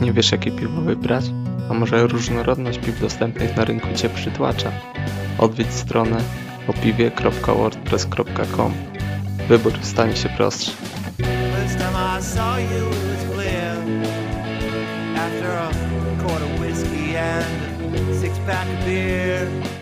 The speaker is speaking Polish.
Nie wiesz jakie piwo wybrać? A może różnorodność piw dostępnych na rynku Cię przytłacza? Odwiedź stronę opiwie.wordpress.com Wybór stanie się prostszy. after a quart of whiskey and six pack of beer.